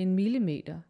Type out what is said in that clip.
en millimeter.